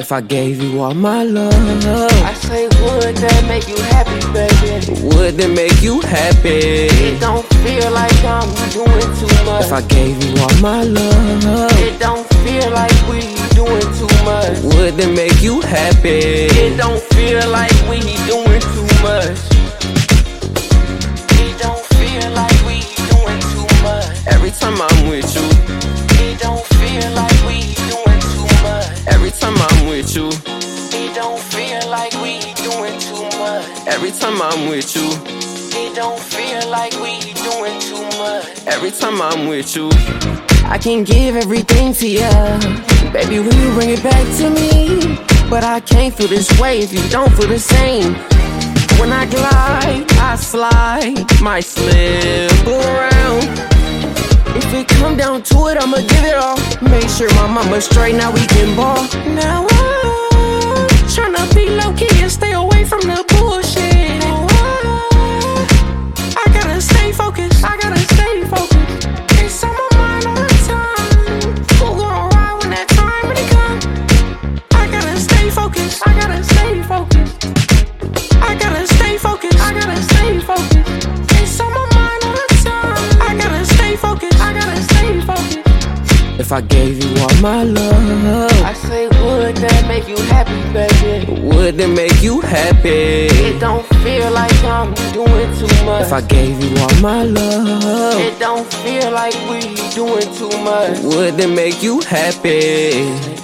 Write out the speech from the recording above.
If I gave you all my love, I say, would that make you happy, baby? would that make you happy? It don't feel like I'm doing too much. If I gave you all my love, It don't feel like we doing too much. would that make you happy? It don't feel like we doing too much. Every time I'm with you, It don't feel like we doing too much. every time I'm with you. I can give everything to you, baby. When you bring it back to me, but I can't feel this way if you don't feel the same. When I glide, I slide, might slip around. If it come down to it, I'ma give it all. Make sure my mama's straight, now we can ball. Now I'm if I gave you all my love? I say, would that make you happy, baby? Would that make you happy? It don't feel like I'm doing too much. If I gave you all my love, it don't feel like we doing too much. Would that make you happy?